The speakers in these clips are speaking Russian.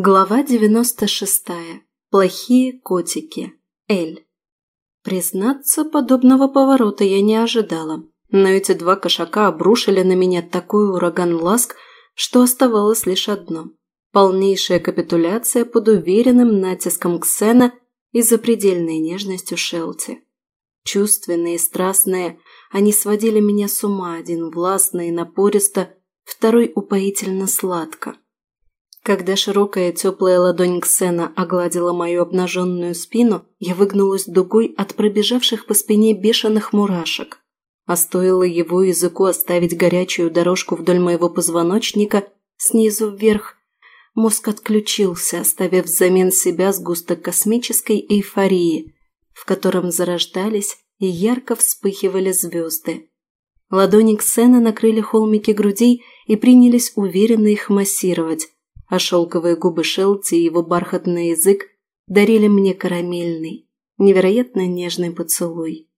Глава 96. Плохие котики. Эль. Признаться, подобного поворота я не ожидала, но эти два кошака обрушили на меня такой ураган ласк, что оставалось лишь одно – полнейшая капитуляция под уверенным натиском Ксена и запредельной нежностью Шелти. Чувственные и страстные, они сводили меня с ума, один властно и напористо, второй упоительно сладко – когда широкая теплая ладонь Ксена огладила мою обнаженную спину, я выгнулась дугой от пробежавших по спине бешеных мурашек. А стоило его языку оставить горячую дорожку вдоль моего позвоночника снизу вверх, мозг отключился, оставив взамен себя сгусток космической эйфории, в котором зарождались и ярко вспыхивали звезды. Ладони Ксена накрыли холмики грудей и принялись уверенно их массировать, а шелковые губы Шелти и его бархатный язык дарили мне карамельный, невероятно нежный поцелуй.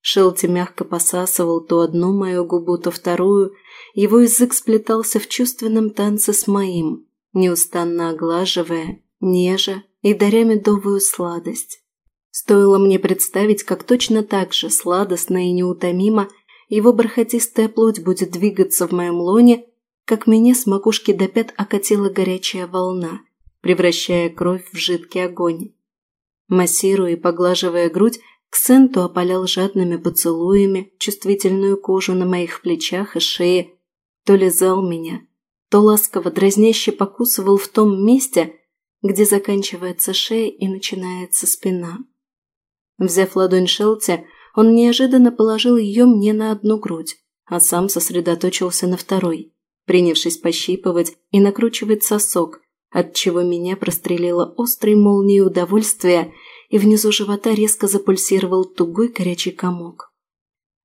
Шелти мягко посасывал то одну мою губу, то вторую, его язык сплетался в чувственном танце с моим, неустанно оглаживая, нежа и даря медовую сладость. Стоило мне представить, как точно так же сладостно и неутомимо его бархатистая плоть будет двигаться в моем лоне – как меня с макушки до пят окатила горячая волна, превращая кровь в жидкий огонь. Массируя и поглаживая грудь, Ксенту опалял жадными поцелуями чувствительную кожу на моих плечах и шее, то лизал меня, то ласково дразняще покусывал в том месте, где заканчивается шея и начинается спина. Взяв ладонь Шелти, он неожиданно положил ее мне на одну грудь, а сам сосредоточился на второй принявшись пощипывать и накручивать сосок, отчего меня прострелило острой молнией удовольствия, и внизу живота резко запульсировал тугой горячий комок.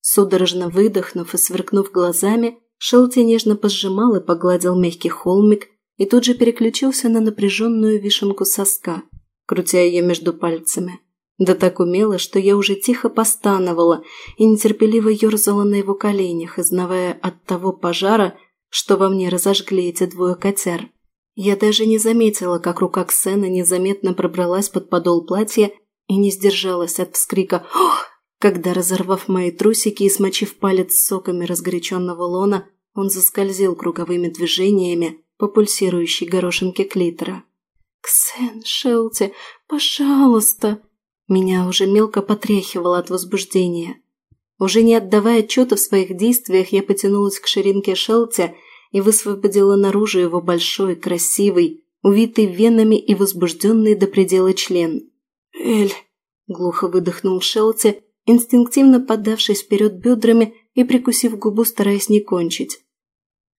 Судорожно выдохнув и сверкнув глазами, Шелти нежно пожимал и погладил мягкий холмик и тут же переключился на напряженную вишенку соска, крутя ее между пальцами. Да так умело, что я уже тихо постановала и нетерпеливо ерзала на его коленях, изнавая от того пожара, что во мне разожгли эти двое котяр. Я даже не заметила, как рука Ксена незаметно пробралась под подол платья и не сдержалась от вскрика «Ох!», когда, разорвав мои трусики и смочив палец соками разгоряченного лона, он заскользил круговыми движениями по пульсирующей горошинке клитора. «Ксен, Шелти, пожалуйста!» Меня уже мелко потряхивало от возбуждения. Уже не отдавая отчета в своих действиях, я потянулась к ширинке Шелти и высвободила наружу его большой, красивый, увитый венами и возбужденный до предела член. «Эль!» – глухо выдохнул Шелти, инстинктивно поддавшись вперед бедрами и прикусив губу, стараясь не кончить.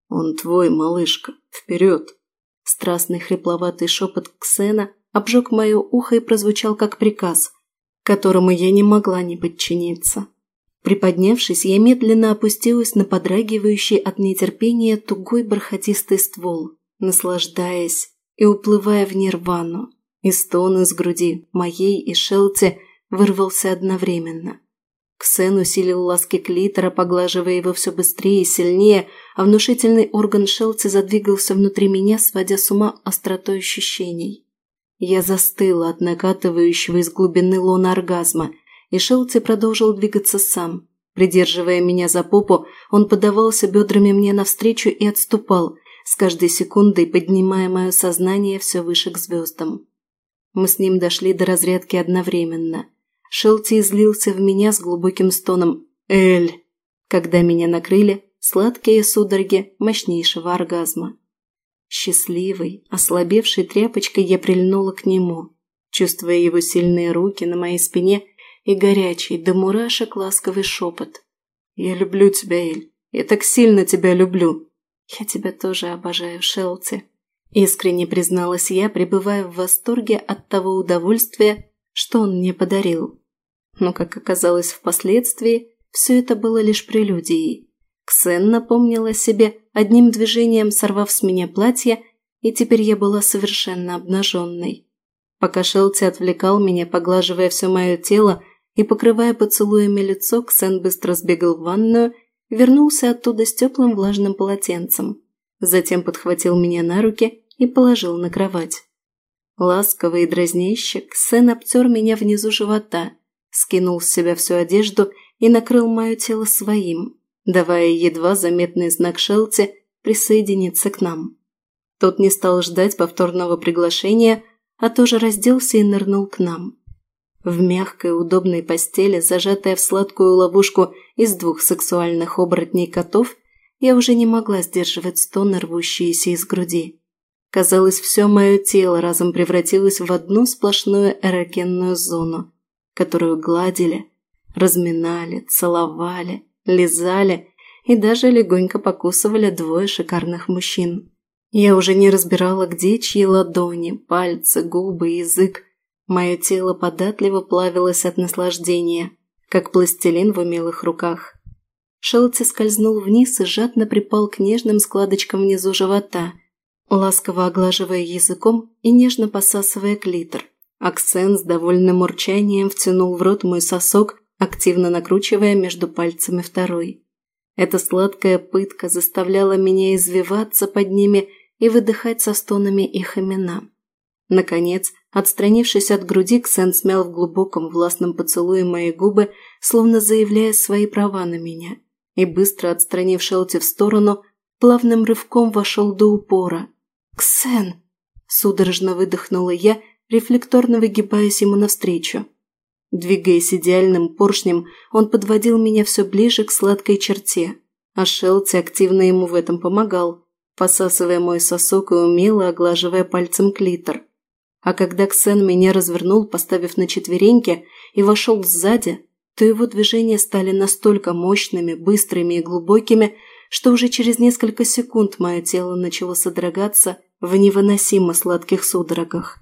«Он твой, малышка, вперед!» Страстный хрипловатый шепот Ксена обжег мое ухо и прозвучал как приказ, которому я не могла не подчиниться. Приподнявшись, я медленно опустилась на подрагивающий от нетерпения тугой бархатистый ствол, наслаждаясь и уплывая в нирвану. И стон из груди, моей и Шелти, вырвался одновременно. Ксен усилил ласки клитора, поглаживая его все быстрее и сильнее, а внушительный орган Шелти задвигался внутри меня, сводя с ума остротой ощущений. Я застыла от накатывающего из глубины лона оргазма – и Шелти продолжил двигаться сам. Придерживая меня за попу, он подавался бедрами мне навстречу и отступал, с каждой секундой поднимая мое сознание все выше к звездам. Мы с ним дошли до разрядки одновременно. Шелти излился в меня с глубоким стоном «Эль!», когда меня накрыли сладкие судороги мощнейшего оргазма. Счастливой, ослабевшей тряпочкой я прильнула к нему, чувствуя его сильные руки на моей спине и горячий, до мурашек ласковый шепот. «Я люблю тебя, Эль. Я так сильно тебя люблю!» «Я тебя тоже обожаю, Шелти», – искренне призналась я, пребывая в восторге от того удовольствия, что он мне подарил. Но, как оказалось впоследствии, все это было лишь прелюдией. Ксен напомнила себе, одним движением сорвав с меня платье, и теперь я была совершенно обнаженной. Пока Шелти отвлекал меня, поглаживая все мое тело, и, покрывая поцелуями лицо, Ксен быстро сбегал в ванную, вернулся оттуда с теплым влажным полотенцем. Затем подхватил меня на руки и положил на кровать. Ласковый и дразняще Ксен обтер меня внизу живота, скинул с себя всю одежду и накрыл мое тело своим, давая едва заметный знак Шелти присоединиться к нам. Тот не стал ждать повторного приглашения, а тоже разделся и нырнул к нам в мягкой удобной постели, зажатая в сладкую ловушку из двух сексуальных оборотней котов, я уже не могла сдерживать стоны, рвущиеся из груди. Казалось, все мое тело разом превратилось в одну сплошную эрогенную зону, которую гладили, разминали, целовали, лизали и даже легонько покусывали двое шикарных мужчин. Я уже не разбирала, где чьи ладони, пальцы, губы, язык, Мое тело податливо плавилось от наслаждения, как пластилин в умелых руках. Шелти скользнул вниз и жадно припал к нежным складочкам внизу живота, ласково оглаживая языком и нежно посасывая клитор. Аксен с довольным урчанием втянул в рот мой сосок, активно накручивая между пальцами второй. Эта сладкая пытка заставляла меня извиваться под ними и выдыхать со стонами их имена. Наконец, отстранившись от груди, Ксен смял в глубоком властном поцелуе мои губы, словно заявляя свои права на меня, и, быстро отстранив Шелти в сторону, плавным рывком вошел до упора. «Ксен!» – судорожно выдохнула я, рефлекторно выгибаясь ему навстречу. Двигаясь идеальным поршнем, он подводил меня все ближе к сладкой черте, а Шелти активно ему в этом помогал, посасывая мой сосок и умело оглаживая пальцем клитор. А когда Ксен меня развернул, поставив на четвереньки, и вошел сзади, то его движения стали настолько мощными, быстрыми и глубокими, что уже через несколько секунд мое тело начало содрогаться в невыносимо сладких судорогах.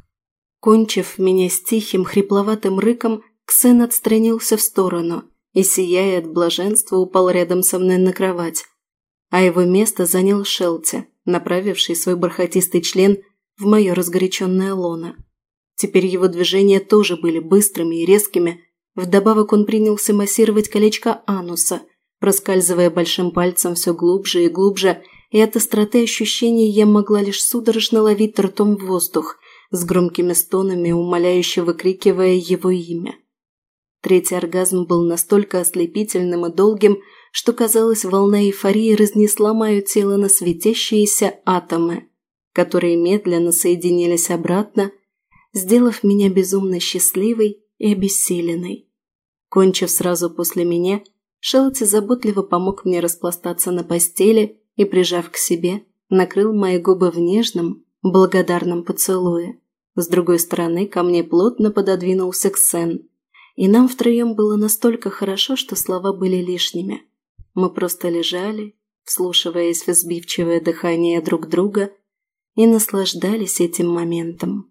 Кончив меня с тихим, хрипловатым рыком, Ксен отстранился в сторону и, сияя от блаженства, упал рядом со мной на кровать. А его место занял Шелти, направивший свой бархатистый член в мое разгоряченное лоно. Теперь его движения тоже были быстрыми и резкими. Вдобавок он принялся массировать колечко ануса, проскальзывая большим пальцем все глубже и глубже, и от остроты ощущений я могла лишь судорожно ловить ртом воздух, с громкими стонами, умоляюще выкрикивая его имя. Третий оргазм был настолько ослепительным и долгим, что, казалось, волна эйфории разнесла мое тело на светящиеся атомы которые медленно соединились обратно, сделав меня безумно счастливой и обессиленной. Кончив сразу после меня, Шелти заботливо помог мне распластаться на постели и, прижав к себе, накрыл мои губы в нежном, благодарном поцелуе. С другой стороны, ко мне плотно пододвинулся Ксен, и нам втроем было настолько хорошо, что слова были лишними. Мы просто лежали, вслушиваясь в сбивчивое дыхание друг друга – и наслаждались этим моментом.